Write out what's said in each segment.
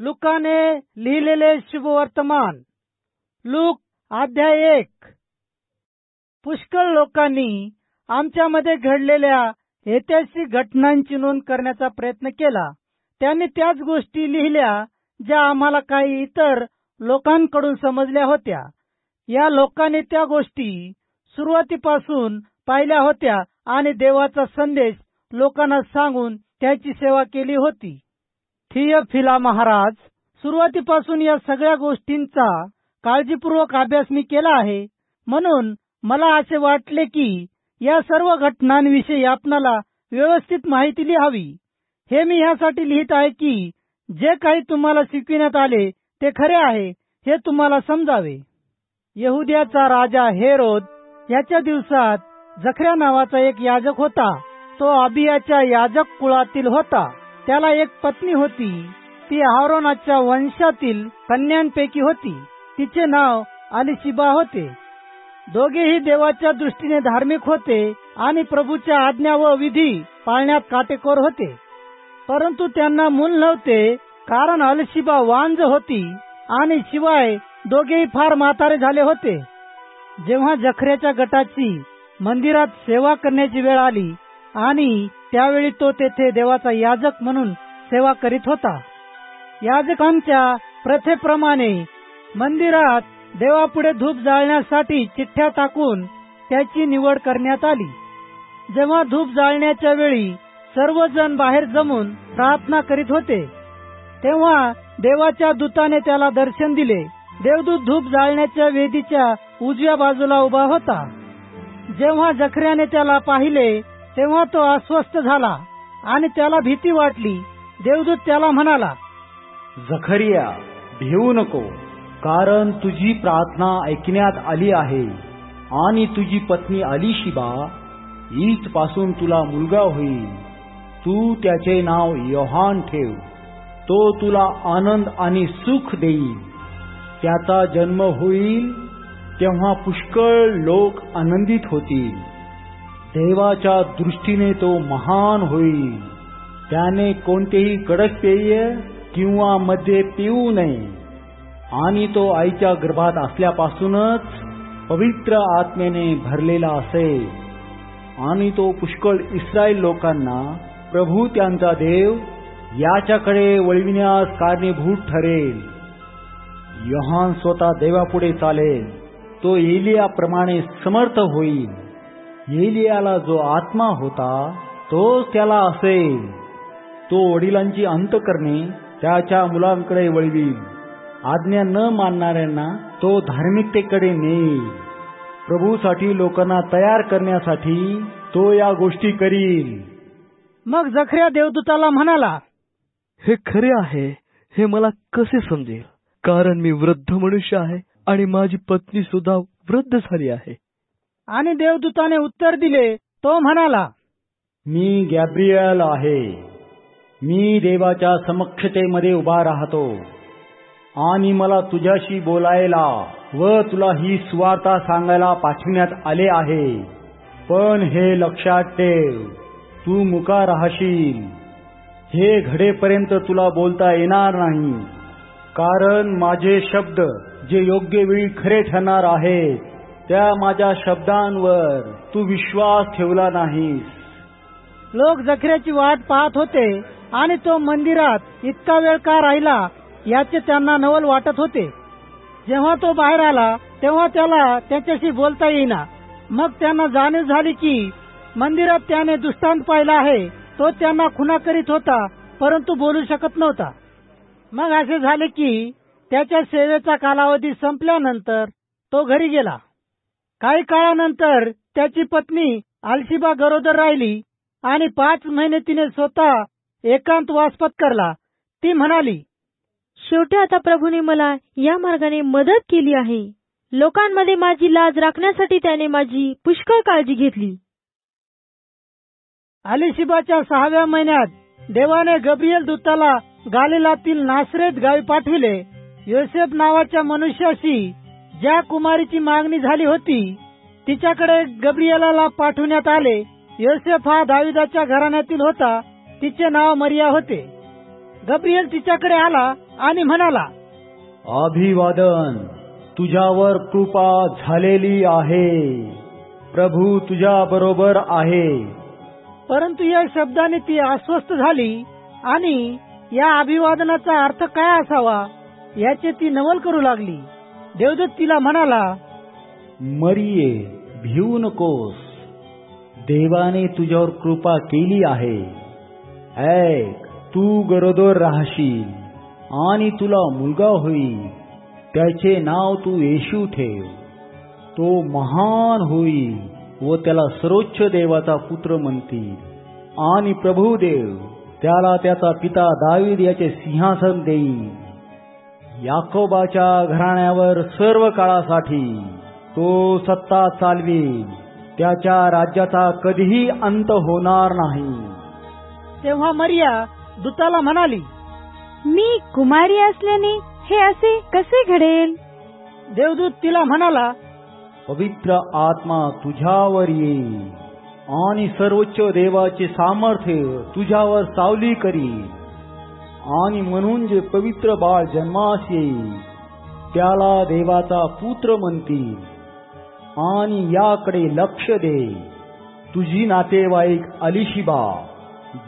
लुकाने लिहिलेले शुभवर्तमान लूक अध्याय एक पुष्कळ लोकांनी आमच्यामध्ये घडलेल्या ऐतिहासिक घटनांची नोंद करण्याचा प्रयत्न केला त्यांनी त्याच गोष्टी लिहिल्या ज्या आम्हाला काही इतर लोकांकडून समजल्या होत्या या लोकांनी त्या गोष्टी सुरुवातीपासून पाहिल्या होत्या आणि देवाचा संदेश लोकांना सांगून त्याची सेवा केली होती थियफिला महाराज सुरुवातीपासून या सगळ्या गोष्टींचा काळजीपूर्वक अभ्यास मी केला आहे. म्हणून मला असे वाटले की या सर्व घटनांविषयी आपणाला व्यवस्थित माहिती लिहावी. हे मी ह्यासाठी लिहित आहे की जे काही तुम्हाला शिकविण्यात आले ते खरे आहे हे तुम्हाला समजावे. यहुद्याचा राजा हेरोद याच्या दिवसात जखऱ्या नावाचा एक याजक होता. तो अबियाच्या याजक कुळातील होता. त्याला एक पत्नी होती. ती हारोनाच्या वंशातील कन्यांपैकी होती. तिचे नाव अलिशिबा होते. दोघेही देवाच्या दृष्टीने धार्मिक होते आणि प्रभूच्या आज्ञा व विधी पाळण्यात काटेकोर होते. परंतु त्यांना मूल नव्हते कारण अलिशिबा वांज होती आणि शिवाय दोघेही फार म्हातारे झाले होते. जेव्हा जखऱ्याच्या गटाची मंदिरात सेवा करण्याची वेळ आली आणि त्यावेळी तो तेथे देवाचा याजक म्हणून सेवा करीत होता. याजकांच्या प्रथेप्रमाणे मंदिरात देवापुढे धूप जाळण्यासाठी चिठ्ठ्या टाकून त्याची निवड करण्यात आली. जेव्हा धूप जाळण्याच्या वेळी सर्वजण बाहेर जमून प्रार्थना करीत होते तेव्हा देवाच्या दूताने त्याला दर्शन दिले. देवदूत धूप जाळण्याच्या वेदीच्या उजव्या बाजूला उभा होता. जेव्हा जखऱ्याने त्याला पाहिले तेव्हा तो अस्वस्थ झाला आणि त्याला भीती वाटली. देवदूत त्याला म्हणाला जखरिया भिवू नको कारण तुझी प्रार्थना ऐकण्यात आली आहे आणि तुझी पत्नी अलिशिबा हीच पासून तुला मुलगा होईल. तू त्याचे नाव योहान ठेव. तो तुला आनंद आणि सुख देईल. त्याचा जन्म होईल तेव्हा पुष्कळ लोक आनंदित होतील. देवाच्या दृष्टीने तो महान होईल त्याने कोणतेही कडक पेय किंवा मध्ये पिऊ नये. आणि तो आईच्या गर्भात असल्यापासूनच पवित्र आत्मेने भरलेला असेल आणि तो पुष्कळ इस्रायल लोकांना प्रभू त्यांचा देव याच्याकडे वळविण्यास कारणीभूत ठरेल. योहान स्वतः देवापुढे चालेल. तो एलियाप्रमाणे समर्थ होईल. एलियाला जो आत्मा होता तोच त्याला असेल. तो वडिलांची अंत करणे त्याच्या मुलांकडे वळवील. आज्ञा न मानणाऱ्यांना तो धार्मिकतेकडे नेईल. प्रभूसाठी लोकांना तयार करण्यासाठी तो या गोष्टी करील. मग जखऱ्या देवदूताला म्हणाला हे खरे आहे हे मला कसे समजेल? कारण मी वृद्ध मनुष्य आहे आणि माझी पत्नी सुद्धा वृद्ध झाली आहे. आणि देवदूताने उत्तर दिले तो म्हणाला मी गॅब्रियल आहे. मी देवाच्या समक्षतेमध्ये उभा राहतो. आणि मला तुझ्याशी बोलायला व तुला ही सुवार्ता सांगायला पाठविण्यात आले आहे. पण हे लक्षात ठेव तू मुका राहशील. हे घडेपर्यंत तुला बोलता येणार नाही. कारण माझे शब्द जे योग्य वेळी खरे ठरणार आहेत त्या माझ्या शब्दांवर तू विश्वास ठेवला नाहीस. लोक जखऱ्याची वाट पाहत होते आणि तो मंदिरात इतका वेळ का राहिला याचे त्यांना नवल वाटत होते. जेव्हा तो बाहेर आला तेव्हा त्याला त्याच्याशी बोलता येईना. मग त्यांना जाणीव झाली की मंदिरात त्याने दुष्टांत पाहिला आहे तो त्यांना खुना करीत होता परंतु बोलू शकत नव्हता. मग असे झाले की त्याच्या सेवेचा कालावधी संपल्यानंतर तो घरी गेला. काही काळानंतर त्याची पत्नी आलशिबा गरोदर राहिली आणि पाच महिने तिने स्वतः एकांत वास पत्करला ती म्हणाली शेवटी आता प्रभूने मला या मार्गाने मदत केली आहे. लोकांमध्ये माझी लाज राखण्यासाठी त्याने माझी पुष्कळ काळजी घेतली. अलिशिबाच्या सहाव्या महिन्यात देवाने गब्रियल दूताला गालिलातील नासरेत गावी पाठविले. योसेफ नावाच्या मनुष्याशी ज्या कुमारीची मागणी झाली होती तिच्याकडे गब्रियलाला पाठवण्यात आले. योसेफ हा दाविदाच्या घराण्यातील होता. तिचे नाव मरिया होते. गब्रियल तिच्याकडे आला आणि म्हणाला अभिवादन तुझ्यावर कृपा झालेली आहे. प्रभू तुझ्या बरोबर आहे. परंतु या शब्दाने ती अस्वस्थ झाली आणि या अभिवादनाचा अर्थ काय असावा याचे ती नवल करू लागली. देवदत्त तिला म्हणाला मरिये भिवू नकोस देवाने तुझ्यावर कृपा केली आहे. ऐक तू गरोदर राहशील आणि तुला मुलगा होईल. त्याचे नाव तू येशू ठेव. तो महान होईल व त्याला सर्वोच्च देवाचा पुत्र म्हणतील. आणि प्रभुदेव त्याला त्याचा पिता दावीद याचे सिंहासन देईल. याकोबाच्या घराण्यावर सर्व काळासाठी तो सत्ता चालवेल त्याच्या राज्याचा कधीही अंत होणार नाही. तेव्हा मरिया दूताला म्हणाली मी कुमारी असल्याने हे असे कसे घडेल? देवदूत तिला म्हणाला पवित्र आत्मा तुझ्यावर येईल आणि सर्वोच्च देवाचे सामर्थ्य तुझ्यावर सावली करील. आणि म्हणून जे पवित्र बाळ जन्मास येईल त्याला देवाचा पुत्र म्हणतील. आणि याकडे लक्ष दे. तुझी नातेवाईक अलिशिबा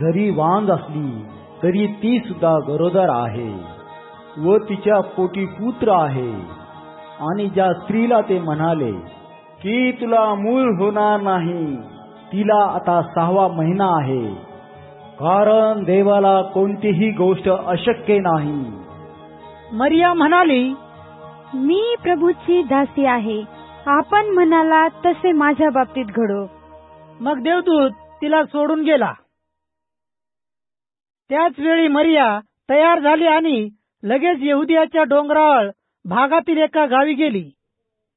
जरी वांज असली तरी ती सुद्धा गरोदर आहे व तिच्या पोटी पुत्र आहे. आणि ज्या स्त्रीला ते म्हणाले की तुला मूल होणार नाही तिला आता सहावा महिना आहे. कारण देवाला कोणतीही गोष्ट अशक्य नाही. मरिया म्हणाली मी प्रभूची दासी आहे. आपण म्हणाला तसे माझ्या बाबतीत घडो. मग देवदूत तिला सोडून गेला. त्याच वेळी मरिया तयार झाली आणि लगेच येहुदियाच्या डोंगराळ भागातील एका गावी गेली.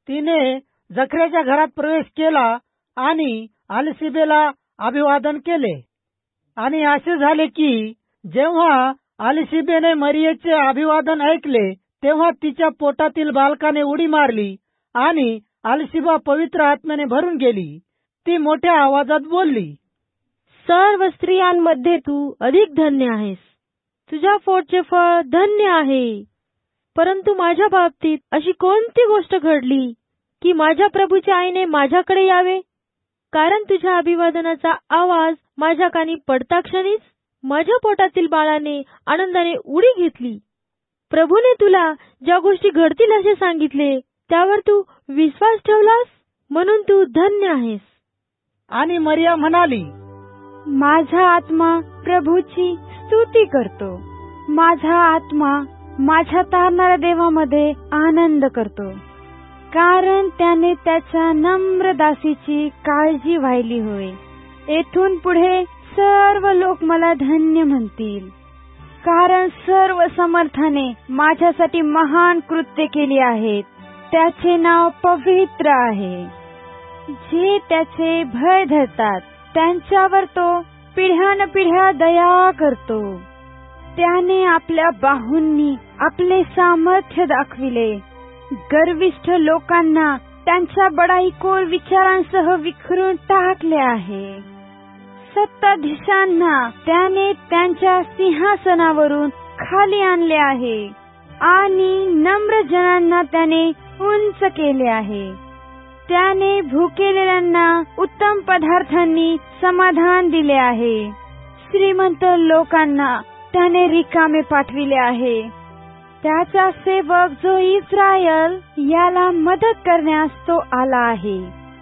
तिने जखऱ्याच्या घरात प्रवेश केला आणि आलिसिबेला अभिवादन केले. आणि असे झाले की जेव्हा आलिसिबेने मरियेचे अभिवादन ऐकले तेव्हा तिच्या पोटातील बालकाने उडी मारली आणि आलिशिबा पवित्र आत्म्याने भरून गेली. ती मोठ्या आवाजात बोलली सर्व स्त्रियांमध्ये तू अधिक धन्य आहेस. तुझ्या फोटचे फळ धन्य आहे. परंतु माझ्या बाबतीत अशी कोणती गोष्ट घडली की माझ्या प्रभूच्या आईने माझ्याकडे यावे? कारण तुझ्या अभिवादनाचा आवाज माझ्या कानी पडता क्षणीच माझ्या पोटातील बाळाने आनंदाने उडी घेतली. प्रभूने तुला ज्या गोष्टी घडतील असे सांगितले त्यावर तू विश्वास ठेवलास? म्हणून तू धन्य आहेस. आणि मरिया म्हणाली माझा आत्मा प्रभूची स्तुती करतो. माझा आत्मा माझ्या तारणाऱ्या देवामध्ये आनंद करतो. कारण त्याने त्याच्या नम्र दासीची काळजी वाहिली होय. येथून पुढे सर्व लोक मला धन्य म्हणतील. कारण सर्व समर्थाने माझ्यासाठी महान कृत्य केली आहेत. त्याचे नाव पवित्र आहे. जे त्याचे भय धरतात त्यांच्यावर तो पिढ्यान पिढ्या दया करतो. त्याने आपल्या बाहूंनी आपले सामर्थ्य दाखविले. गर्विष्ठ लोकांना त्यांच्या बडाईकोर विचारांसह विखरून टाकले आहे. सत्ताधीशांना त्याने त्यांच्या सिंहासनावरून खाली आणले आहे आणि नम्र जनांना त्याने उंच केले आहे. त्याने भुकेलेल्यांना उत्तम पदार्थांनी समाधान दिले आहे. श्रीमंत लोकांना त्याने रिकामे पाठविले आहे. त्याचा सेवक जो इस्रायल याला मदत करण्यास तो आला आहे.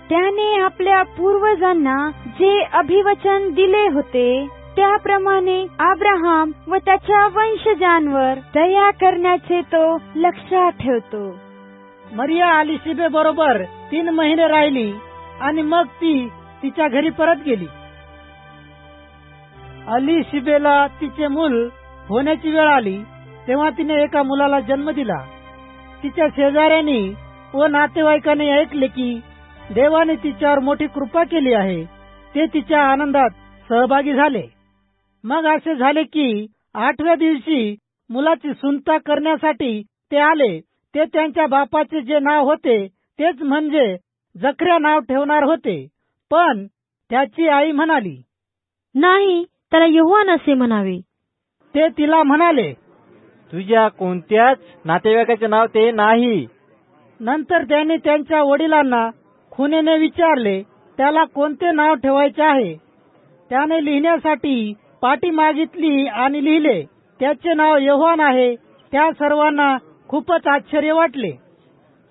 त्याने आपल्या पूर्वजांना जे अभिवचन दिले होते त्याप्रमाणे अब्राहम व त्याच्या वंशजांवर दया करण्याचे तो लक्षात ठेवतो. मरिया आलिशिबे बरोबर तीन महिने राहिली आणि मग ती तिच्या घरी परत गेली. अली शिबेला तिचे मूल होण्याची वेळ आली. तेव्हा तिने एका मुलाला जन्म दिला. तिच्या शेजाऱ्यांनी व नातेवाईकांनी ऐकले की देवाने तिच्यावर मोठी कृपा केली आहे. ते तिच्या आनंदात सहभागी झाले. मग असे झाले की आठव्या दिवशी मुलाची सुनता करण्यासाठी ते आले. ते त्यांच्या बापाचे जे नाव होते तेच म्हणजे जखऱ्या नाव ठेवणार होते. पण त्याची आई म्हणाली नाही त्याला यहोवान असे म्हणावे. ते तिला म्हणाले तुझ्या कोणत्याच नातेवाईकाचे नाव ते नाही. नंतर त्याने त्यांच्या वडिलांना खुनेने विचारले त्याला कोणते नाव ठेवायचे आहे? त्याने लिहिण्यासाठी पाठी मागितली आणि लिहिले त्याचे नाव यव्हान आहे त्या सर्वांना खूपच आश्चर्य वाटले.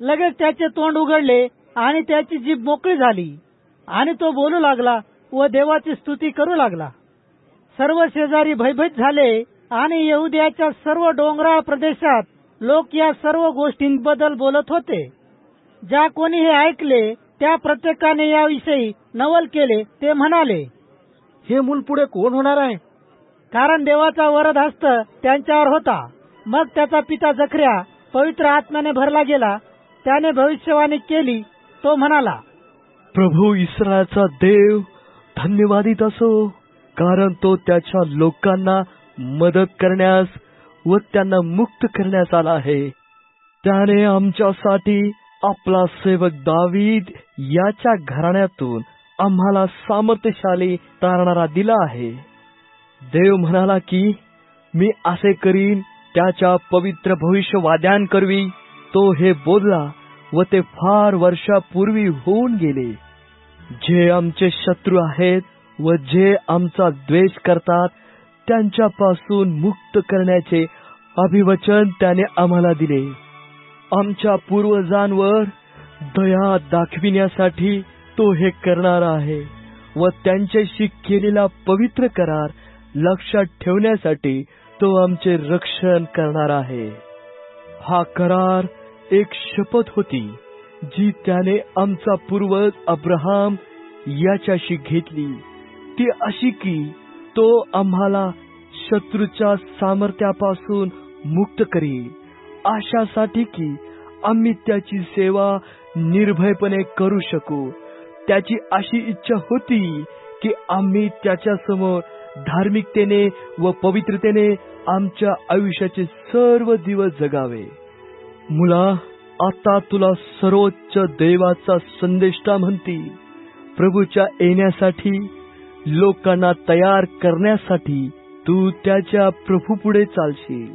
लगेच त्याचे तोंड उघडले आणि त्याची जीभ मोकळी झाली आणि तो बोलू लागला व देवाची स्तुती करू लागला. सर्व शेजारी भयभीत झाले आणि येऊद्याच्या सर्व डोंगराळ प्रदेशात लोक या सर्व गोष्टींबद्दल बोलत होते. ज्या कोणी हे ऐकले त्या प्रत्येकाने याविषयी नवल केले ते म्हणाले हे मूल पुढे कोण होणार आहे? कारण देवाचा वरद हस्त त्यांच्यावर होता. मग त्याचा पिता जखऱ्या पवित्र आत्म्याने भरला गेला. त्याने भविष्यवाणी केली. तो म्हणाला प्रभू इस्रायलचा देव धन्यवादित असो कारण तो त्याच्या लोकांना मदत करण्यास व त्यांना मुक्त करण्यास आला आहे. त्याने आमच्यासाठी आपला सेवक दावीद याच्या घराण्यातून आम्हाला सामर्थ्यशाली तारणारा दिला आहे. देव म्हणाला की मी असे करीन त्याच्या पवित्र भविष्यवाद्यांकरवी तो हे बोलला व ते फार वर्षापूर्वी होऊन गेले. जे आमचे शत्रू आहेत व जे आमचा द्वेष करतात त्यांच्यापासून मुक्त करण्याचे अभिवचन त्याने आम्हाला दिले. आमच्या पूर्वजांवर दया दाखविण्यासाठी तो हे करणार आहे व त्यांच्याशी केलेला पवित्र करार लक्षात ठेवण्यासाठी तो आमचे रक्षण करणार आहे. हा करार एक शपथ होती जी त्याने आमचा पूर्वज अब्राहम याच्याशी घेतली. ती अशी की तो आम्हाला शत्रूच्या सामर्थ्यापासून मुक्त करील. आशासाठी की आम्ही त्याची सेवा निर्भयपणे करू शकू. त्याची अशी इच्छा होती की आम्ही त्याच्यासमोर धार्मिकतेने व पवित्रतेने आमच्या आयुष्याचे सर्व दिवस जगावे. मुला आता तुला सर्वोच्च देवाचा संदेष्टा म्हणतील. प्रभूच्या येण्यासाठी लोकांना तयार करण्यासाठी तू त्याच्या प्रभू पुढे चालशील.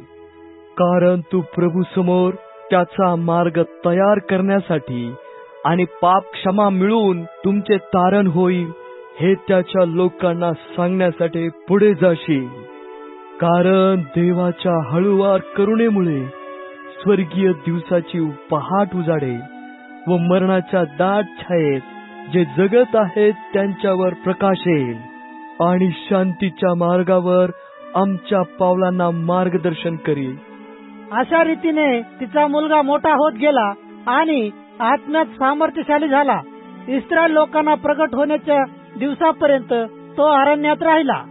कारण तू प्रभू समोर त्याचा मार्ग तयार करण्यासाठी आणि पाप क्षमा मिळून तुमचे तारण होईल हे त्याच्या लोकांना सांगण्यासाठी पुढे जाशील. कारण देवाच्या हळूवार करुणेमुळे स्वर्गीय दिवसाची पहाट उजाडेल व मरणाच्या दाट छायेत जे जगत आहेत त्यांच्यावर प्रकाश येईल आणि शांतीच्या मार्गावर आमच्या पावलांना मार्गदर्शन करील. अशा रीतीने तिचा मुलगा मोठा होत गेला आणि आत्म्यात सामर्थ्यशाली झाला. इस्रायल लोकांना प्रगट होण्याच्या दिवसापर्यंत तो अरण्यात राहिला.